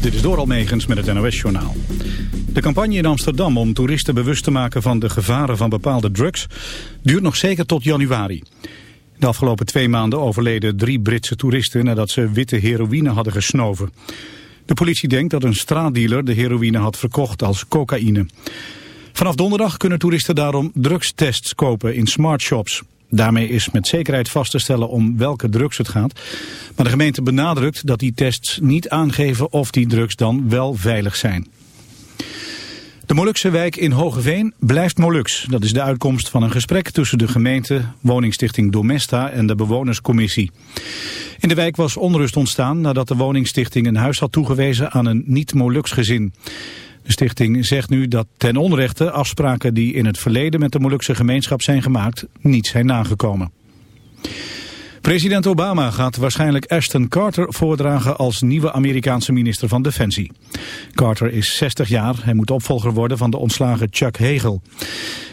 Dit is door Almegens met het NOS-journaal. De campagne in Amsterdam om toeristen bewust te maken van de gevaren van bepaalde drugs duurt nog zeker tot januari. De afgelopen twee maanden overleden drie Britse toeristen nadat ze witte heroïne hadden gesnoven. De politie denkt dat een straatdealer de heroïne had verkocht als cocaïne. Vanaf donderdag kunnen toeristen daarom drugstests kopen in smartshops. Daarmee is met zekerheid vast te stellen om welke drugs het gaat. Maar de gemeente benadrukt dat die tests niet aangeven of die drugs dan wel veilig zijn. De Molukse wijk in Hogeveen blijft Molux. Dat is de uitkomst van een gesprek tussen de gemeente, woningstichting Domesta en de bewonerscommissie. In de wijk was onrust ontstaan nadat de woningstichting een huis had toegewezen aan een niet-Molux gezin. De stichting zegt nu dat ten onrechte afspraken die in het verleden met de Molukse gemeenschap zijn gemaakt niet zijn nagekomen. President Obama gaat waarschijnlijk Ashton Carter voordragen als nieuwe Amerikaanse minister van Defensie. Carter is 60 jaar, hij moet opvolger worden van de ontslagen Chuck Hagel.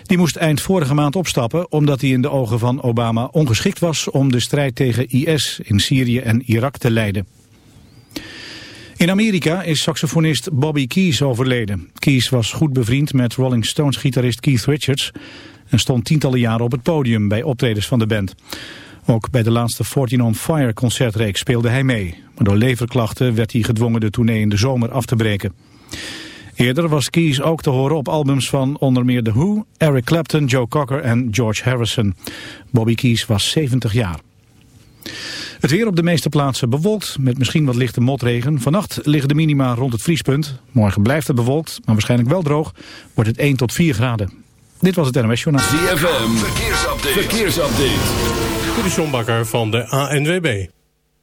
Die moest eind vorige maand opstappen omdat hij in de ogen van Obama ongeschikt was om de strijd tegen IS in Syrië en Irak te leiden. In Amerika is saxofonist Bobby Keys overleden. Keys was goed bevriend met Rolling Stones gitarist Keith Richards... en stond tientallen jaren op het podium bij optredens van de band. Ook bij de laatste 14 on Fire concertreeks speelde hij mee. Maar door leverklachten werd hij gedwongen de tournee in de zomer af te breken. Eerder was Keys ook te horen op albums van onder meer The Who, Eric Clapton, Joe Cocker en George Harrison. Bobby Keys was 70 jaar. Het weer op de meeste plaatsen bewolkt, met misschien wat lichte motregen. Vannacht liggen de minima rond het vriespunt. Morgen blijft het bewolkt, maar waarschijnlijk wel droog. Wordt het 1 tot 4 graden. Dit was het NOS Journaal. ZFM, verkeersupdate. verkeersupdate. De Bakker van de ANWB.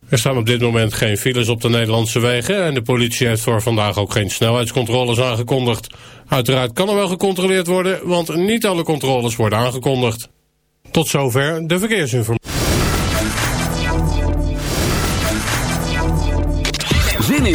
Er staan op dit moment geen files op de Nederlandse wegen... en de politie heeft voor vandaag ook geen snelheidscontroles aangekondigd. Uiteraard kan er wel gecontroleerd worden... want niet alle controles worden aangekondigd. Tot zover de verkeersinformatie.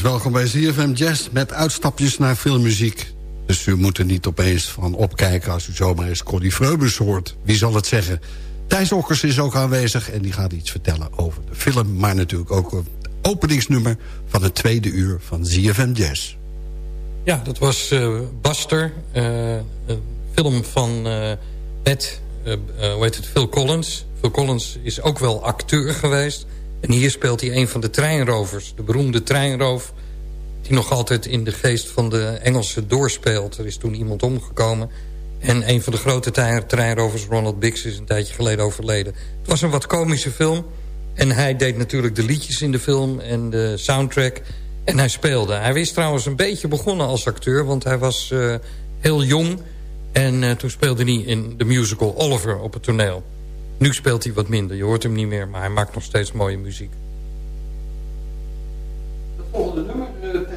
Welkom bij ZFM Jazz... met uitstapjes naar filmmuziek. Dus u moet er niet opeens van opkijken als u zomaar eens Cordy Freubus hoort. Wie zal het zeggen? Thijs Okkers is ook aanwezig en die gaat iets vertellen over de film... maar natuurlijk ook het openingsnummer van het tweede uur van ZFM Jazz. Ja, dat was uh, Buster, uh, een film van uh, hoe heet het, Phil Collins. Phil Collins is ook wel acteur geweest... En hier speelt hij een van de treinrovers. De beroemde treinroof die nog altijd in de geest van de Engelsen doorspeelt. Er is toen iemand omgekomen. En een van de grote treinrovers, Ronald Bix, is een tijdje geleden overleden. Het was een wat komische film. En hij deed natuurlijk de liedjes in de film en de soundtrack. En hij speelde. Hij is trouwens een beetje begonnen als acteur, want hij was uh, heel jong. En uh, toen speelde hij in de musical Oliver op het toneel. Nu speelt hij wat minder. Je hoort hem niet meer, maar hij maakt nog steeds mooie muziek. Het volgende nummer, uh, Het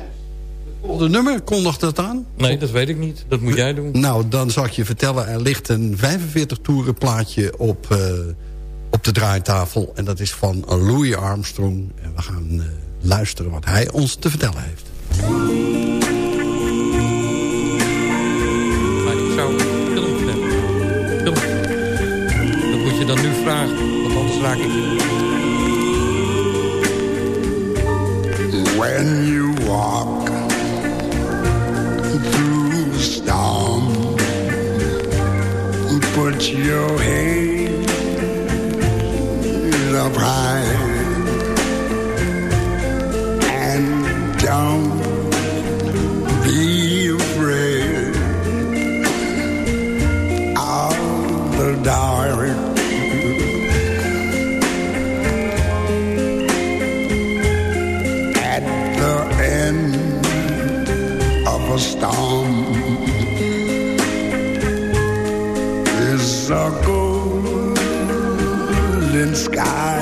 volgende nummer, kondigt dat aan? Nee, dat weet ik niet. Dat moet jij doen. Nou, dan zal ik je vertellen. Er ligt een 45 toeren plaatje op, uh, op de draaitafel. En dat is van Louis Armstrong. En we gaan uh, luisteren wat hij ons te vertellen heeft. Je dan nu vragen, want anders raak ik. When you walk through the storm Put your head up high And don't be afraid of the dark a storm is a golden sky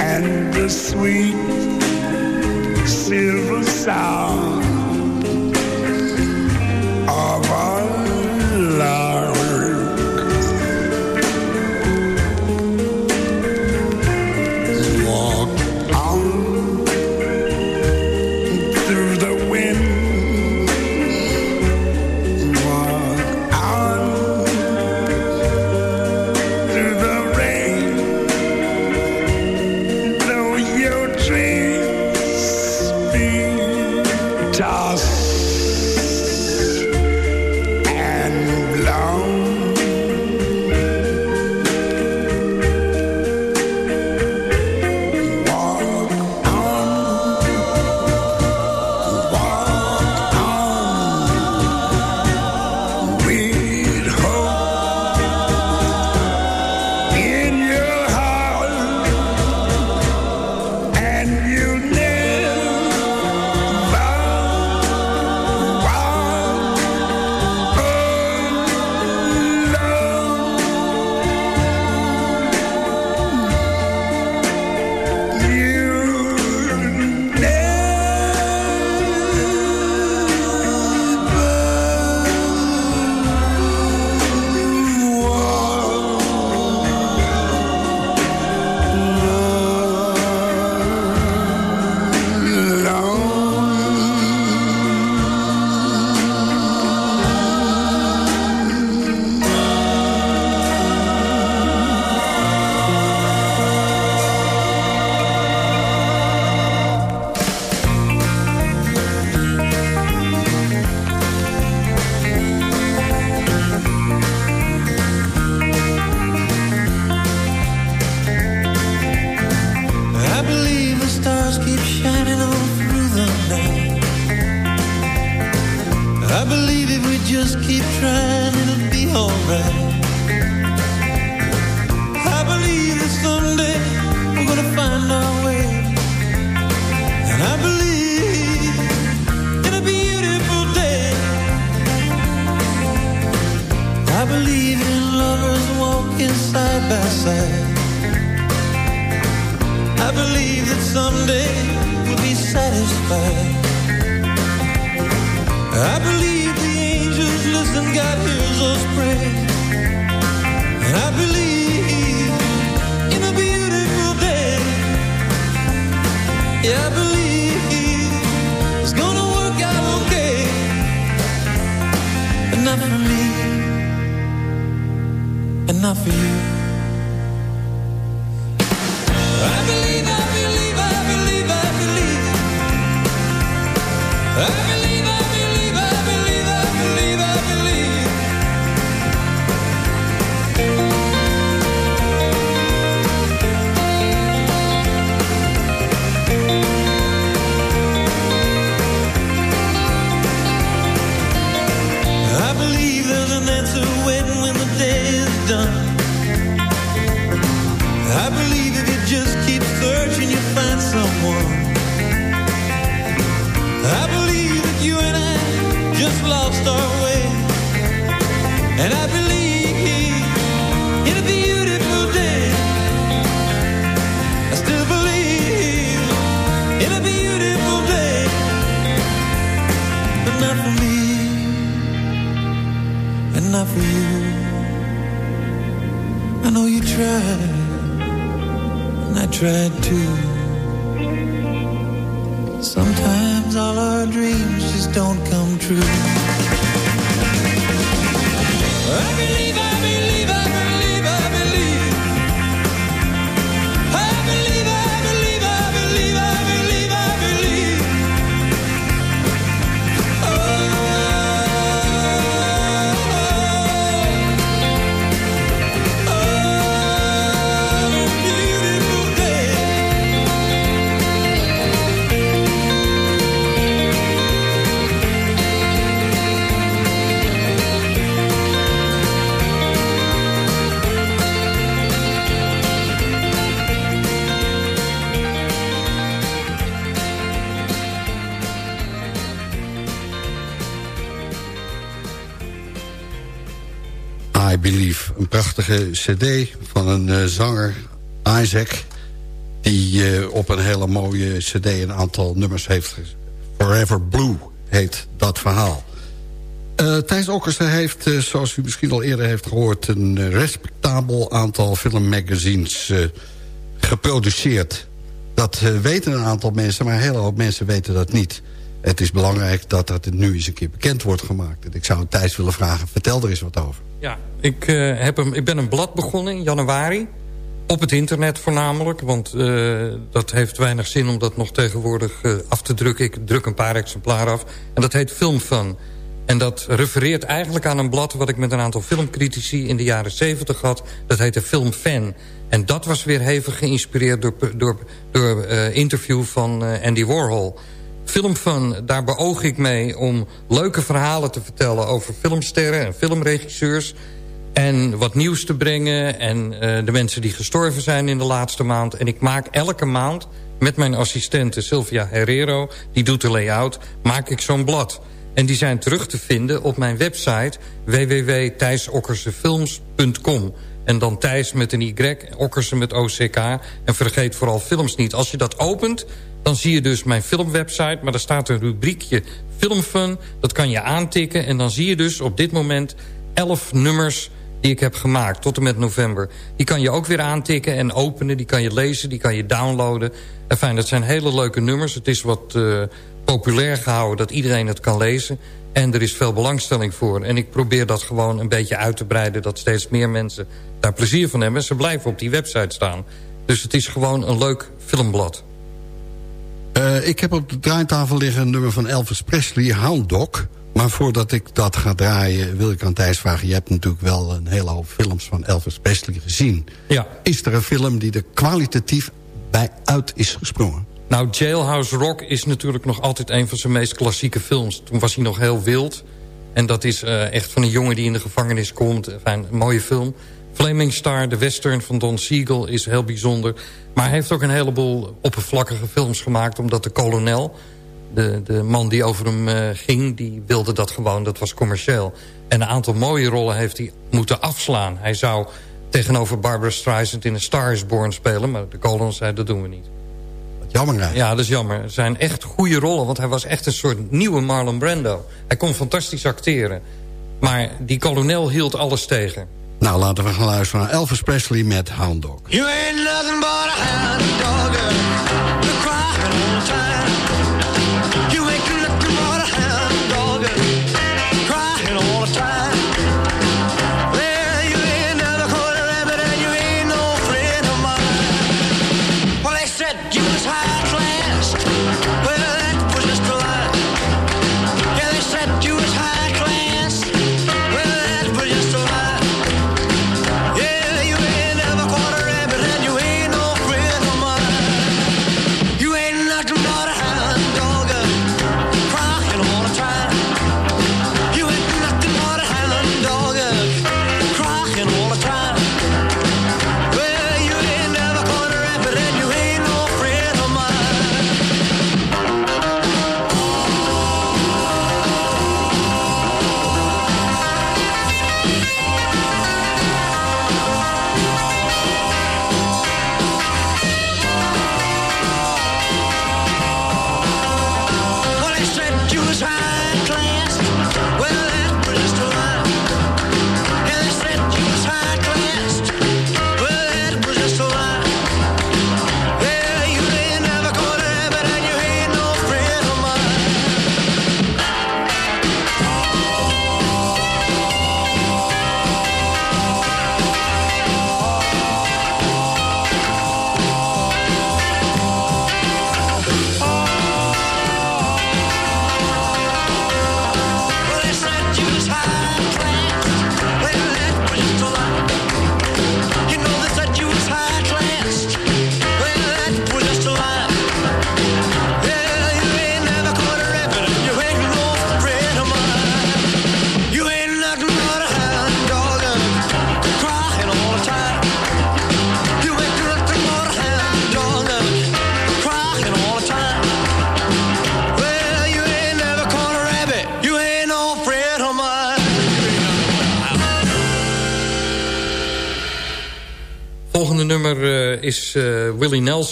and the sweet silver sound cd van een eh, zanger, Isaac... die eh, op een hele mooie cd een aantal nummers heeft. Forever Blue heet dat verhaal. Eh Thijs Okkersen heeft, zoals u misschien al eerder heeft gehoord... een respectabel aantal filmmagazines geproduceerd. Dat weten een aantal mensen, maar een hele hoop mensen weten dat niet. Het is belangrijk dat dat nu eens een keer bekend wordt gemaakt. Ik zou Thijs willen vragen, vertel er eens wat over. Ja, ik, eh, heb een, ik ben een blad begonnen in januari. Op het internet voornamelijk, want eh, dat heeft weinig zin om dat nog tegenwoordig eh, af te drukken. Ik druk een paar exemplaren af. En dat heet Filmfun. En dat refereert eigenlijk aan een blad wat ik met een aantal filmcritici in de jaren 70 had. Dat heette Filmfan. En dat was weer hevig geïnspireerd door, door, door interview van Andy Warhol. Filmfun, daar beoog ik mee om leuke verhalen te vertellen... over filmsterren en filmregisseurs... en wat nieuws te brengen... en eh, de mensen die gestorven zijn in de laatste maand. En ik maak elke maand met mijn assistente Sylvia Herrero... die doet de layout, maak ik zo'n blad. En die zijn terug te vinden op mijn website www.thijsokkersefilms.com. En dan Thijs met een Y, Okkersen met OCK. En vergeet vooral films niet. Als je dat opent, dan zie je dus mijn filmwebsite... maar daar staat een rubriekje Filmfun. Dat kan je aantikken en dan zie je dus op dit moment... 11 nummers die ik heb gemaakt tot en met november. Die kan je ook weer aantikken en openen. Die kan je lezen, die kan je downloaden. En fijn, dat zijn hele leuke nummers. Het is wat uh, populair gehouden dat iedereen het kan lezen. En er is veel belangstelling voor. En ik probeer dat gewoon een beetje uit te breiden... dat steeds meer mensen daar plezier van hebben. En ze blijven op die website staan. Dus het is gewoon een leuk filmblad. Uh, ik heb op de draaitafel liggen een nummer van Elvis Presley, Hound Dog. Maar voordat ik dat ga draaien, wil ik aan Thijs vragen... je hebt natuurlijk wel een hele hoop films van Elvis Presley gezien. Ja. Is er een film die er kwalitatief bij uit is gesprongen? Nou, Jailhouse Rock is natuurlijk nog altijd een van zijn meest klassieke films. Toen was hij nog heel wild. En dat is uh, echt van een jongen die in de gevangenis komt. Enfin, een mooie film. Flaming Star, de western van Don Siegel, is heel bijzonder. Maar hij heeft ook een heleboel oppervlakkige films gemaakt... omdat de kolonel, de, de man die over hem uh, ging... die wilde dat gewoon, dat was commercieel. En een aantal mooie rollen heeft hij moeten afslaan. Hij zou tegenover Barbara Streisand in A Star is Born spelen... maar de kolonel zei, dat doen we niet. Jammer eigenlijk. Ja, dat is jammer. Het zijn echt goede rollen, want hij was echt een soort nieuwe Marlon Brando. Hij kon fantastisch acteren. Maar die kolonel hield alles tegen. Nou, laten we gaan luisteren naar Elvis Presley met Hound Dog. You ain't nothing but a hound dog. You're crying the time.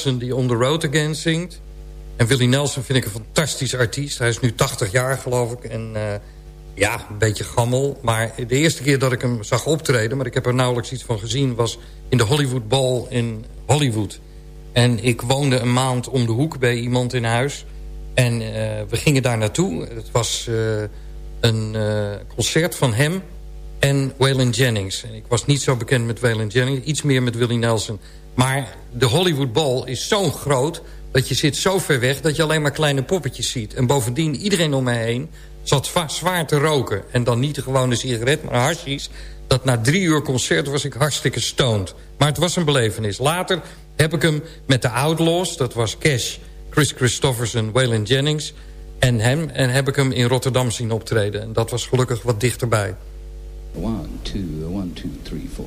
Die On The Road Again zingt. En Willie Nelson vind ik een fantastisch artiest. Hij is nu 80 jaar geloof ik. En uh, ja, een beetje gammel. Maar de eerste keer dat ik hem zag optreden... maar ik heb er nauwelijks iets van gezien... was in de Hollywood Ball in Hollywood. En ik woonde een maand om de hoek bij iemand in huis. En we gingen daar naartoe. Het was een concert van hem en Waylon Jennings. En ik was niet zo bekend met Waylon Jennings, iets meer met Willie Nelson. Maar de Hollywood Bowl is zo groot dat je zit zo ver weg... dat je alleen maar kleine poppetjes ziet. En bovendien, iedereen om mij heen zat zwaar te roken. En dan niet de gewone sigaret, maar hashies. Dat na drie uur concert was ik hartstikke stoned. Maar het was een belevenis. Later heb ik hem met de Outlaws, dat was Cash... Chris Christofferson, Waylon Jennings en hem... en heb ik hem in Rotterdam zien optreden. En dat was gelukkig wat dichterbij. One, two, one, two, three, four.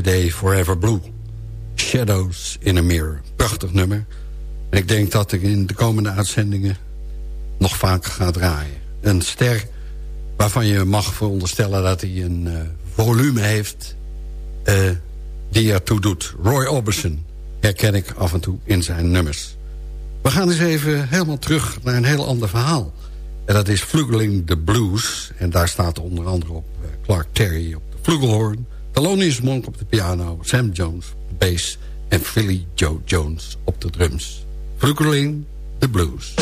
Cd Forever Blue. Shadows in a Mirror. Prachtig nummer. En ik denk dat ik in de komende uitzendingen nog vaker ga draaien. Een ster waarvan je mag veronderstellen dat hij een eh, volume heeft... eh, die ertoe doet. Roy Orbison herken ik af en toe in zijn nummers. We gaan eens even helemaal terug naar een heel ander verhaal. En dat is Flugeling the Blues. En daar staat onder andere op eh, Clark Terry op de flugelhorn... Thelonious Monk op de piano... Sam Jones op de bass... en Philly Joe Jones op de drums. Flugeling the Blues.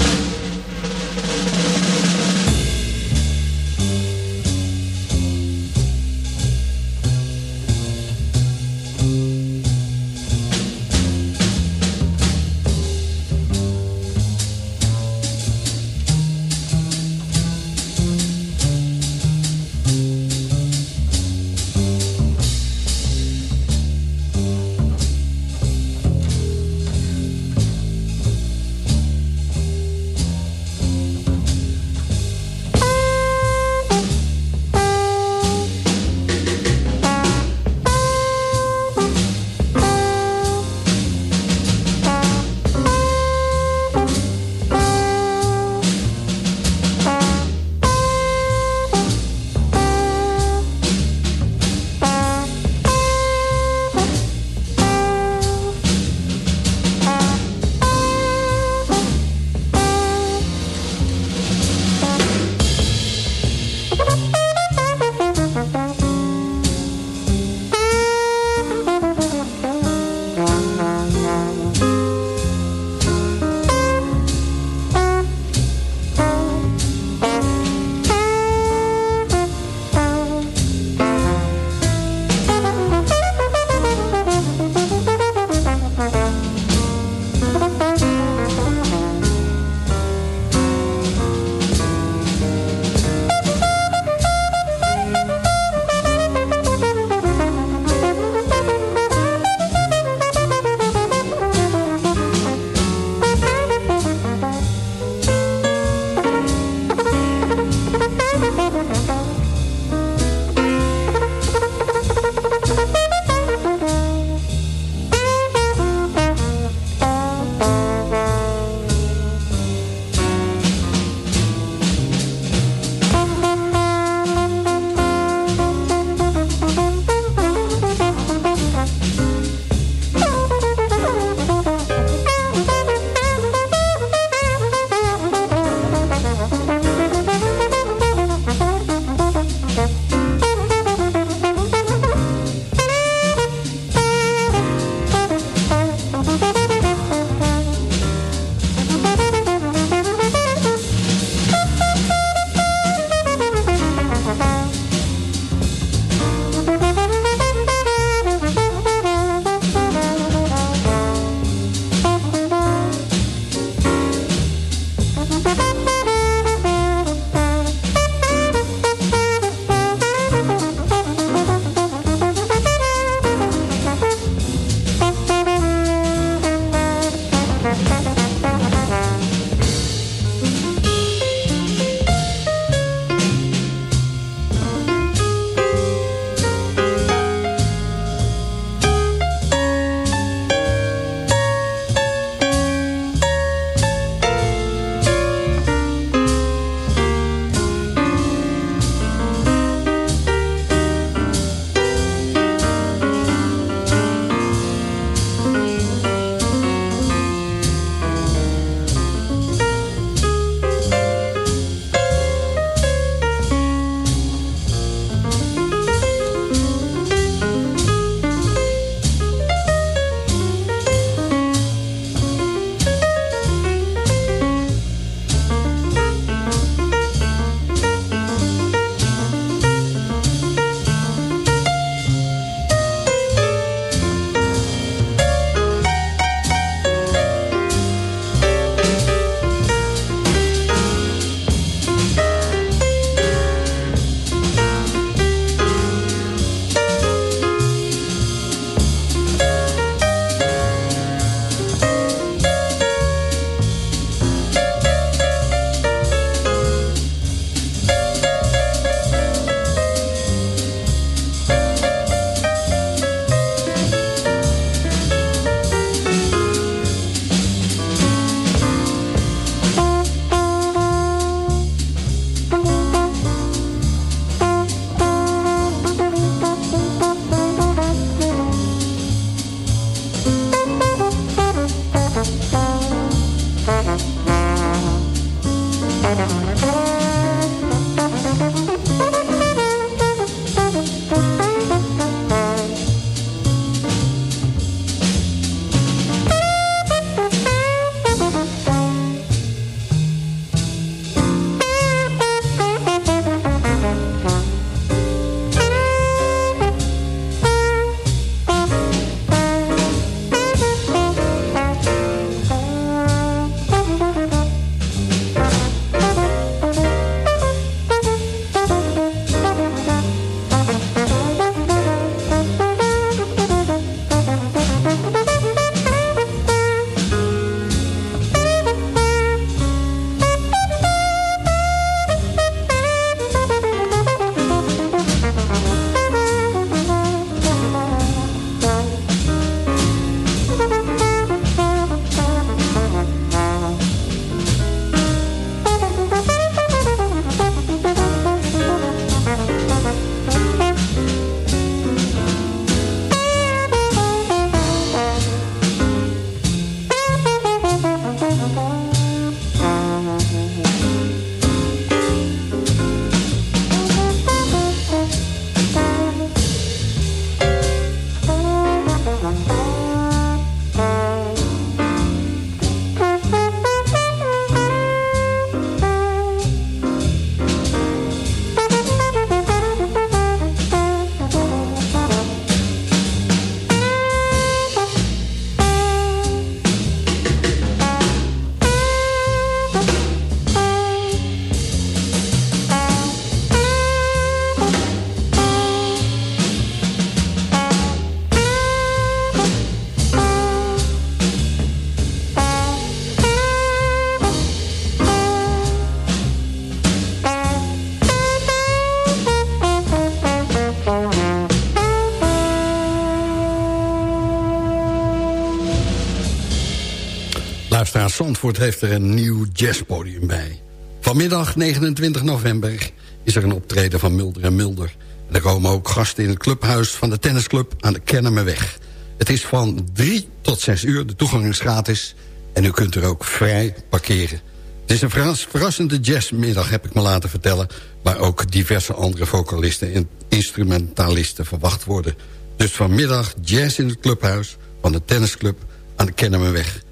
Heeft er een nieuw jazzpodium bij. Vanmiddag 29 november is er een optreden van Mulder en Mulder. En er komen ook gasten in het clubhuis van de tennisclub aan de Kennemerweg. Het is van 3 tot 6 uur, de toegang is gratis... en u kunt er ook vrij parkeren. Het is een verrassende jazzmiddag, heb ik me laten vertellen... waar ook diverse andere vocalisten en instrumentalisten verwacht worden. Dus vanmiddag jazz in het clubhuis van de tennisclub aan de Kennemerweg.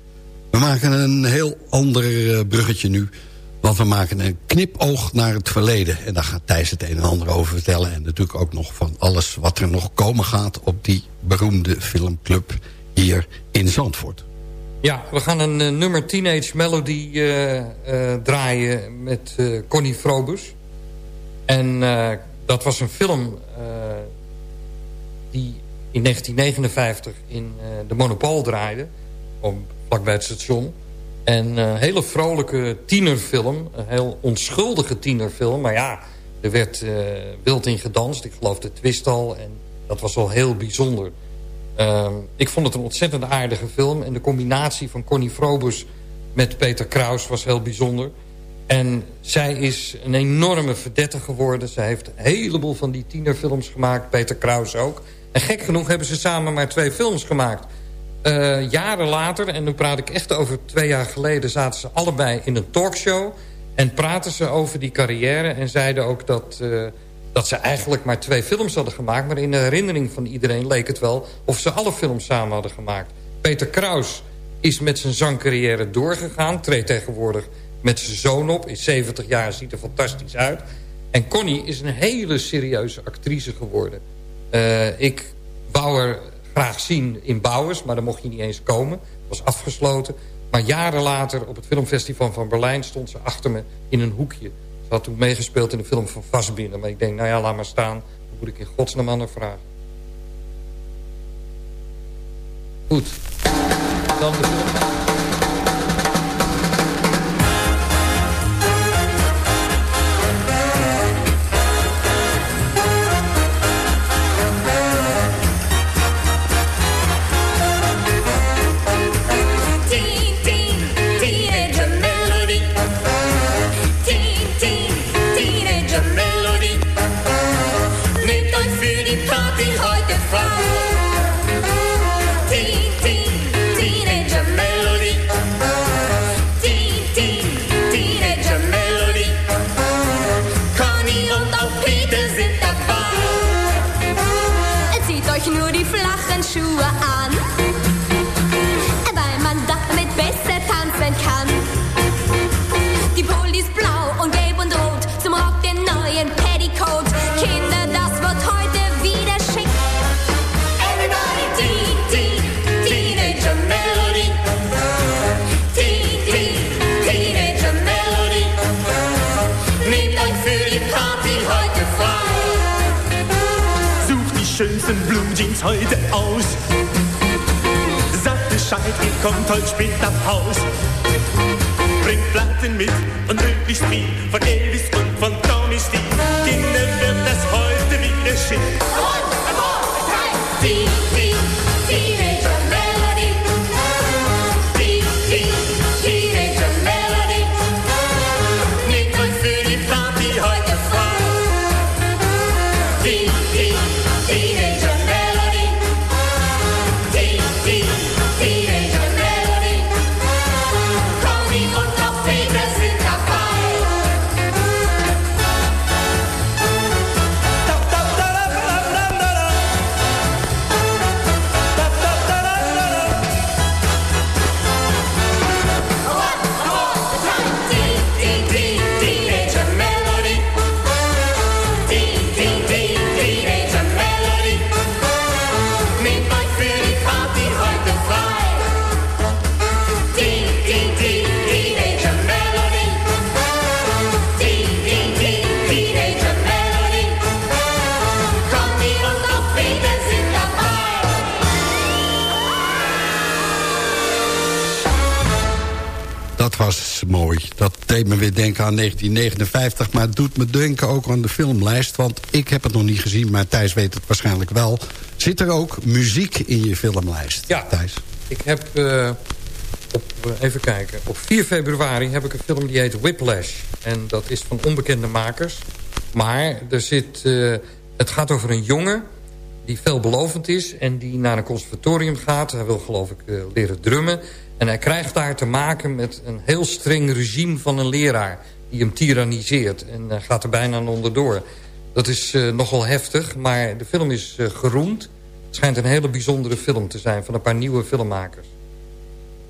We maken een heel ander eh, bruggetje nu... want we maken een knipoog naar het verleden. En daar gaat Thijs het een en ander over vertellen... en natuurlijk ook nog van alles wat er nog komen gaat... op die beroemde filmclub hier in Zandvoort. Ja, we gaan een uh, nummer Teenage Melody uh, draaien met Connie Frobus. En dat was een film die in 1959 in de Monopool draaide. Om, vlakbij het station. En een hele vrolijke tienerfilm. Een heel onschuldige tienerfilm. Maar ja, er werd wild in gedanst. Ik geloof de twist al. En dat was wel heel bijzonder. Uh, ik vond het een ontzettend aardige film. En de combinatie van Connie Frobus met Peter Kraus was heel bijzonder. En zij is een enorme verdette geworden. Zij heeft een heleboel van die tienerfilms gemaakt. Peter Kraus ook. En gek genoeg hebben ze samen maar twee films gemaakt. Uh, jaren later, en nu praat ik echt over twee jaar geleden... zaten ze allebei in een talkshow... en praten ze over die carrière... en zeiden ook dat... Uh, dat ze eigenlijk maar twee films hadden gemaakt... maar in de herinnering van iedereen leek het wel... of ze alle films samen hadden gemaakt. Peter Kraus is met zijn zangcarrière doorgegaan... treedt tegenwoordig met zijn zoon op. Is 70 jaar, ziet er fantastisch uit. En Connie is een hele serieuze actrice geworden. Uh, ik wou er graag zien in Bouwers... maar dan mocht je niet eens komen. Het was afgesloten. Maar jaren later op het filmfestival van Berlijn... stond ze achter me in een hoekje had toen meegespeeld in de film van Vastbinden. Maar ik denk, nou ja, laat maar staan. Dan moet ik in godsnaam aan vragen. Goed. Dan de. Ihr kommt heute spät nach Haus. Bringt Platten mit und möglichst viel von Elvis deed me weer denken aan 1959... maar het doet me denken ook aan de filmlijst... want ik heb het nog niet gezien, maar Thijs weet het waarschijnlijk wel. Zit er ook muziek in je filmlijst, Ja. Thijs? Ik heb eh, op, eh, even kijken. Op 4 februari heb ik een film die heet Whiplash. En dat is van onbekende makers. Maar er zit, eh, het gaat over een jongen die veelbelovend is... en die naar een conservatorium gaat. Hij wil geloof ik leren drummen. En hij krijgt daar te maken met een heel streng regime van een leraar... die hem tyranniseert en uh, gaat er bijna onderdoor. Dat is uh, nogal heftig, maar de film is geroemd. Het schijnt een hele bijzondere film te zijn van een paar nieuwe filmmakers.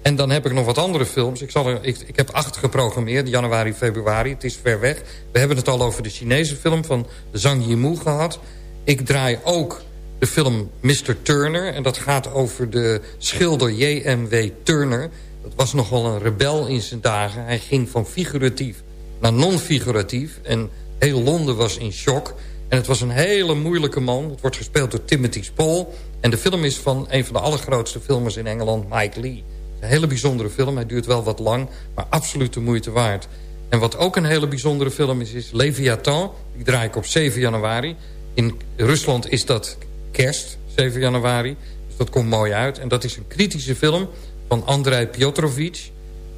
En dan heb ik nog wat andere films. Ik, zal ik, ik heb acht geprogrammeerd, januari, februari. Het is ver weg. We hebben het al over de Chinese film van Zhang Yimou gehad. Ik draai ook de film Mr. Turner. En dat gaat over de schilder J.M.W. Turner. Dat was nogal een rebel in zijn dagen. Hij ging van figuratief naar non-figuratief. En heel Londen was in shock. En het was een hele moeilijke man. Het wordt gespeeld door Timothy Spall. En de film is van een van de allergrootste filmers in Engeland, Mike Lee. Een hele bijzondere film. Hij duurt wel wat lang, maar absoluut de moeite waard. En wat ook een hele bijzondere film is, is Leviathan. Die draai ik op 7 januari. In Rusland is dat kerst, 7 januari. Dus dat komt mooi uit. En dat is een kritische film van Andrei Piotrovich...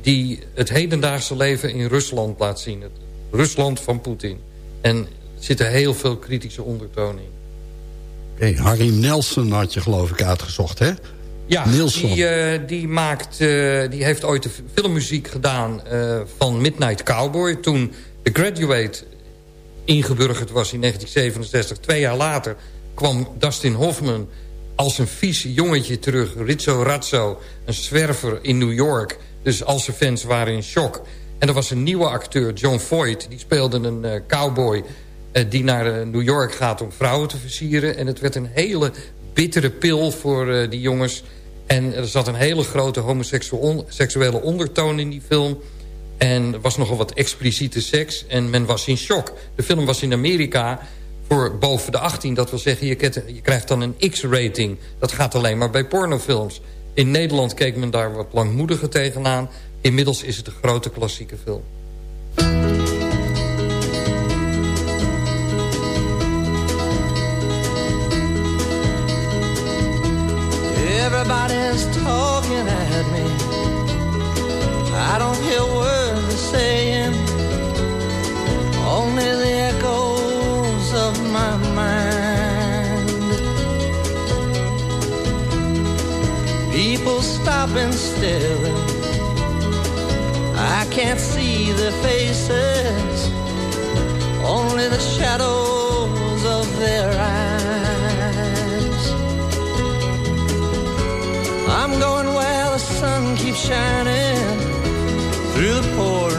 die het hedendaagse leven in Rusland laat zien. Het Rusland van Poetin. En er zitten heel veel kritische ondertonen in. Hey, Harry Nelson had je geloof ik uitgezocht, hè? Ja, die, uh, die, maakt, uh, die heeft ooit de filmmuziek gedaan uh, van Midnight Cowboy. Toen The Graduate ingeburgerd was in 1967. Twee jaar later kwam Dustin Hoffman als een vies jongetje terug. Rizzo Razzo, een zwerver in New York. Dus al zijn fans waren in shock. En er was een nieuwe acteur, John Voight. Die speelde een cowboy die naar New York gaat om vrouwen te versieren. En het werd een hele bittere pil voor die jongens. En er zat een hele grote homoseksuele ondertoon in die film. En er was nogal wat expliciete seks. En men was in shock. De film was in Amerika voor boven de 18. Dat wil zeggen, je, krijgt dan een X-rating. Dat gaat alleen maar bij pornofilms. In Nederland keek men daar wat langmoediger tegenaan. Inmiddels is het een grote klassieke film. Everybody's talking at me. I don't hear words they're saying, only the echoes of my mind. People stop and staring. I can't see their faces, only the shadows of their eyes. I'm going where the sun keeps shining through the pouring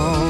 song.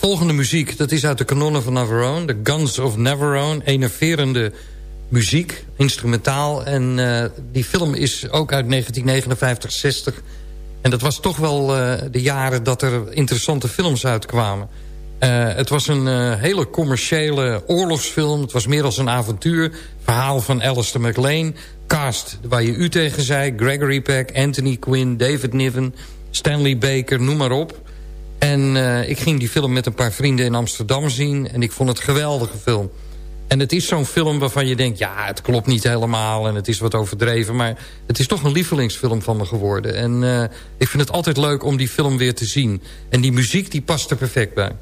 Volgende muziek, dat is uit de kanonnen van Navarone. De Guns of Navarone, enerverende muziek, instrumentaal. En uh, die film is ook uit 1959, 60. En dat was toch wel uh, de jaren dat er interessante films uitkwamen. Uh, het was een hele commerciële oorlogsfilm. Het was meer als een avontuur. Verhaal van Alistair McLean. Cast, waar je u tegen zei. Gregory Peck, Anthony Quinn, David Niven... Stanley Baker, noem maar op. En uh, ik ging die film met een paar vrienden in Amsterdam zien. En ik vond het een geweldige film. En het is zo'n film waarvan je denkt... ja, het klopt niet helemaal en het is wat overdreven... maar het is toch een lievelingsfilm van me geworden. En uh, ik vind het altijd leuk om die film weer te zien. En die muziek die past er perfect bij.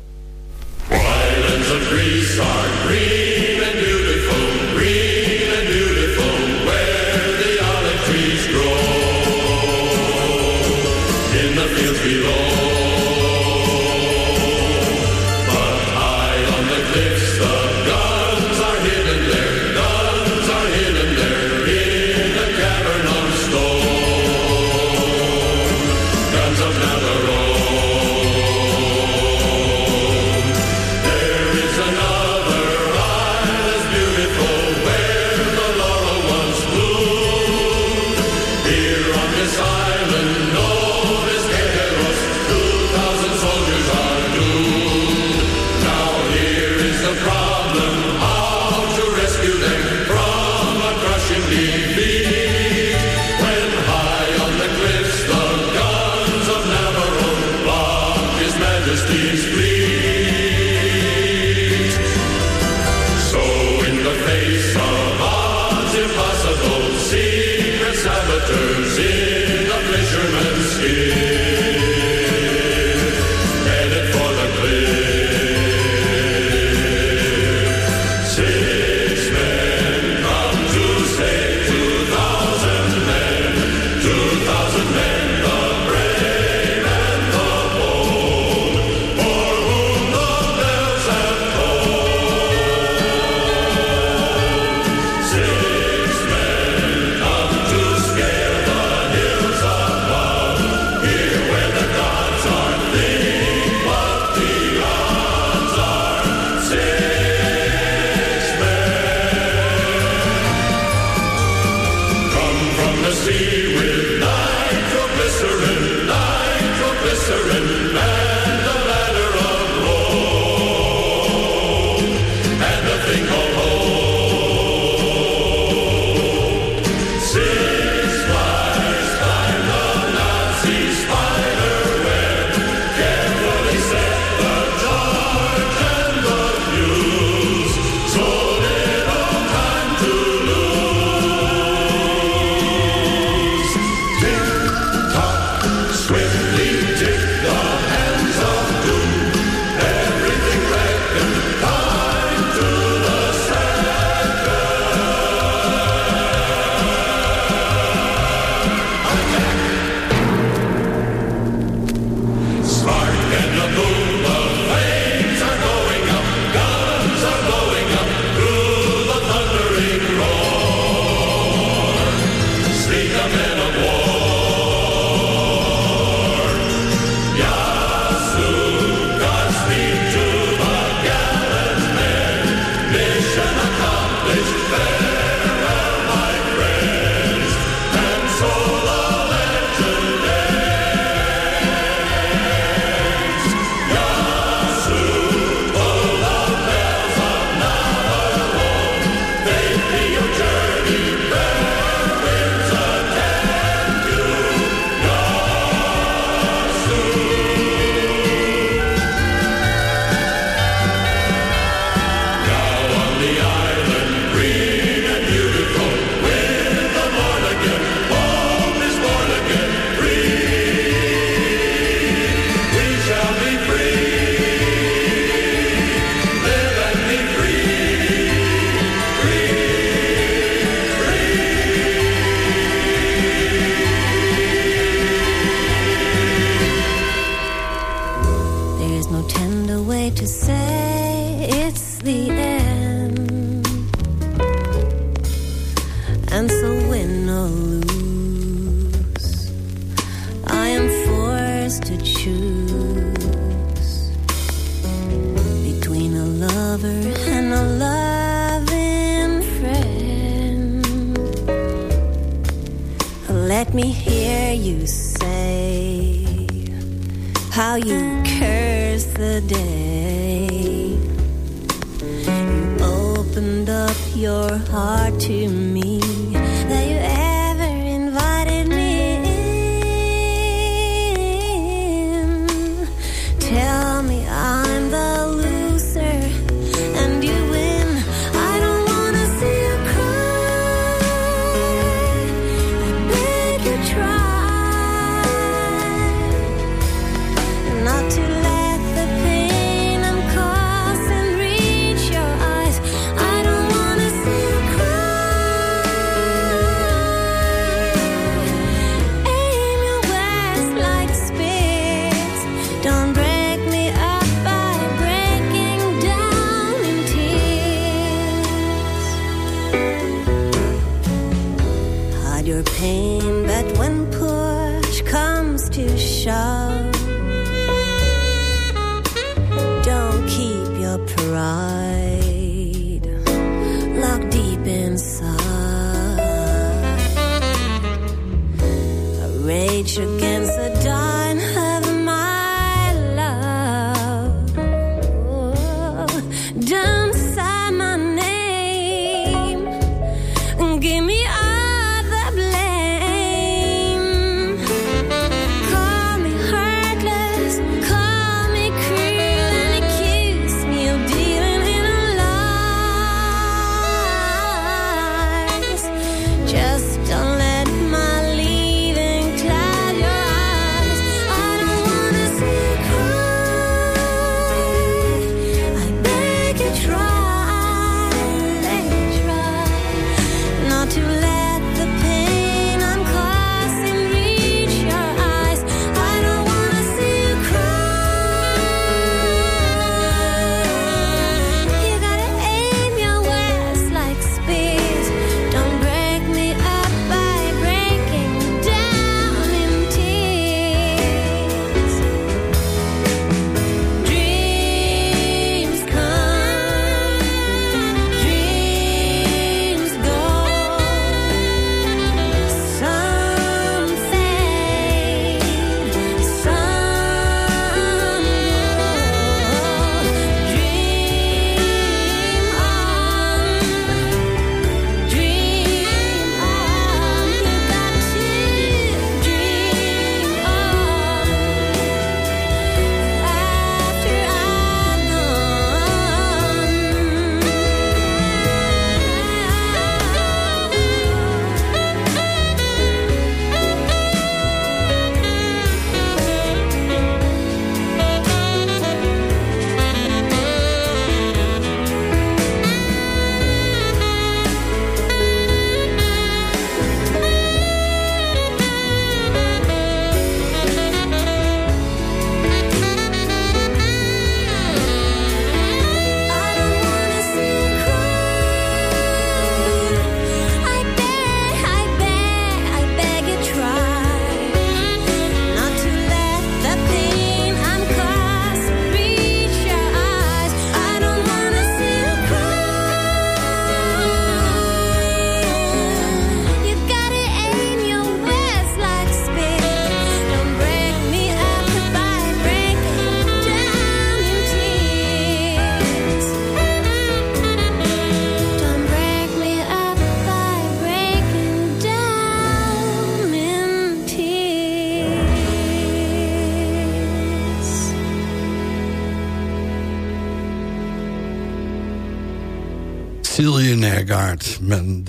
Your pain, but when push comes to shove,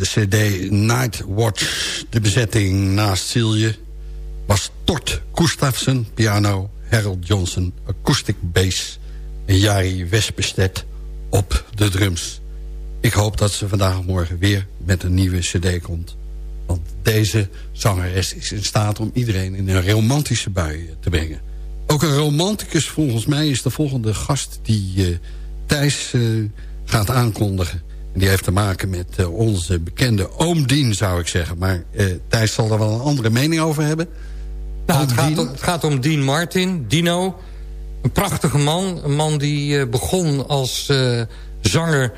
cd Night Watch. De bezetting naast Silje was Tort Gustafsson, piano... Harold Johnson, acoustic bass... en Jari Wespestedt op de drums. Ik hoop dat ze vandaag morgen weer met een nieuwe cd komt. Want deze zangeres is in staat om iedereen in een romantische bui te brengen. Ook een romanticus volgens mij is de volgende gast die eh, Thijs eh, gaat aankondigen. Die heeft te maken met eh, onze bekende oom Dien, zou ik zeggen. Maar eh, Thijs zal er wel een andere mening over hebben. Nou, het, gaat om, het gaat om Dean Martin, Dino. Een prachtige man. Een man die eh, begon als zanger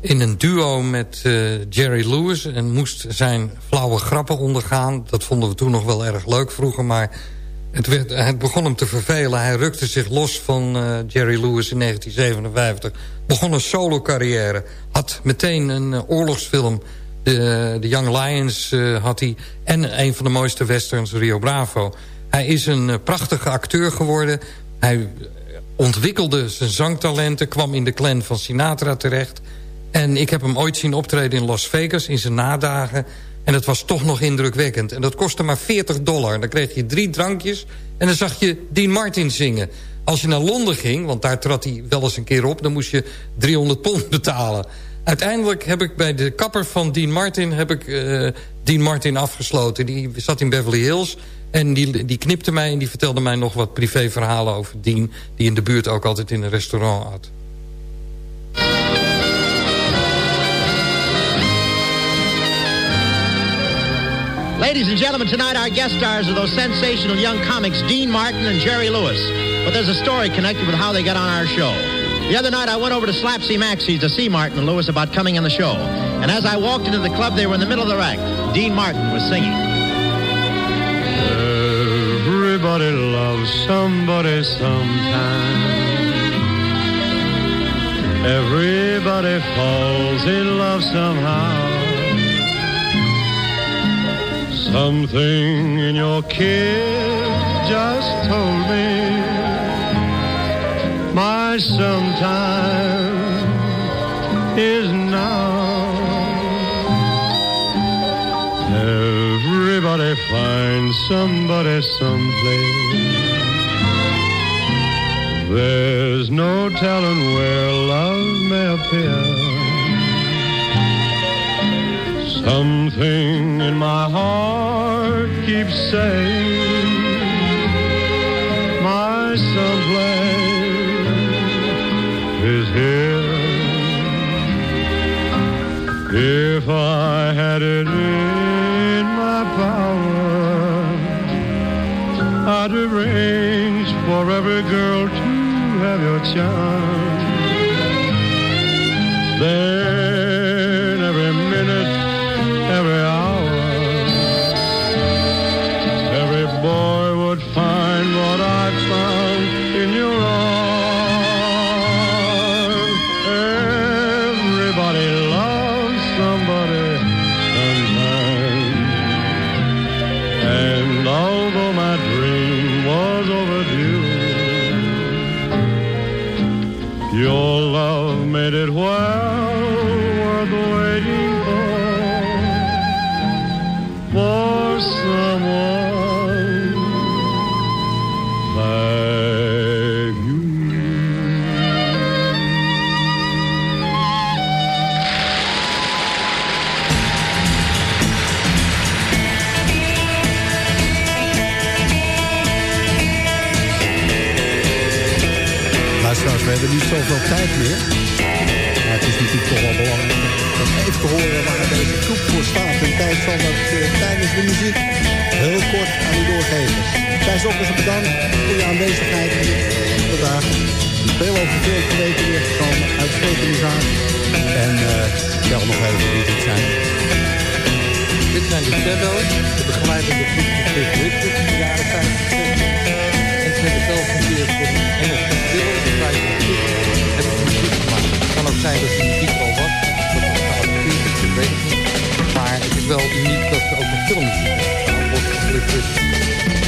in een duo met Jerry Lewis... en moest zijn flauwe grappen ondergaan. Dat vonden we toen nog wel erg leuk vroeger, maar... Het, werd, begon hem te vervelen. Hij rukte zich los van eh, Jerry Lewis in 1957. Begon een solo carrière. Had meteen een eh, oorlogsfilm. De, de Young Lions had hij. En een van de mooiste westerns, Rio Bravo. Hij is een prachtige acteur geworden. Hij ontwikkelde zijn zangtalenten. Kwam in de clan van Sinatra terecht. En ik heb hem ooit zien optreden in Las Vegas in zijn nadagen. En dat was toch nog indrukwekkend. En dat kostte maar 40 dollar. Dan kreeg je drie drankjes en dan zag je Dean Martin zingen. Als je naar Londen ging, want daar trad hij wel eens een keer op... dan moest je 300 pond betalen. Uiteindelijk heb ik bij de kapper van Dean Martin... heb ik uh, Dean Martin afgesloten. Die zat in Beverly Hills en die, die knipte mij... en die vertelde mij nog wat privéverhalen over Dean... die in de buurt ook altijd in een restaurant had. Ladies and gentlemen, tonight our guest stars are those sensational young comics Dean Martin and Jerry Lewis. But there's a story connected with how they got on our show. The other night I went over to Slapsy Maxie's to see Martin and Lewis about coming on the show. And as I walked into the club, they were in the middle of the act. Dean Martin was singing. Everybody loves somebody sometime. Everybody falls in love somehow. Something in your kiss just told me my sometime is now. Everybody finds somebody someplace. There's no telling where love may appear. Something in my heart keeps saying my someplace is here. If I had it in my power, I'd arrange for every girl to have your charm. Then Thijs zal dat uh, tijdens de muziek heel kort aan u doorgeven. Thijs Okkers, bedankt voor je aanwezigheid vandaag. Veel over veel te weten weer gekomen. Uitstekende zaak. En uh, stel nog even wie dit zijn. Dit zijn de Shadows, de begeleidende groep van Cliff Richard in de jaren 50. En ze hebben zelf een keer voor een Engelse film, de Vijf hebben ze muziek gemaakt. Het kan ook zijn dat die muziek al was wel uniek dat ze ook een filmmuziek gedaan, wordt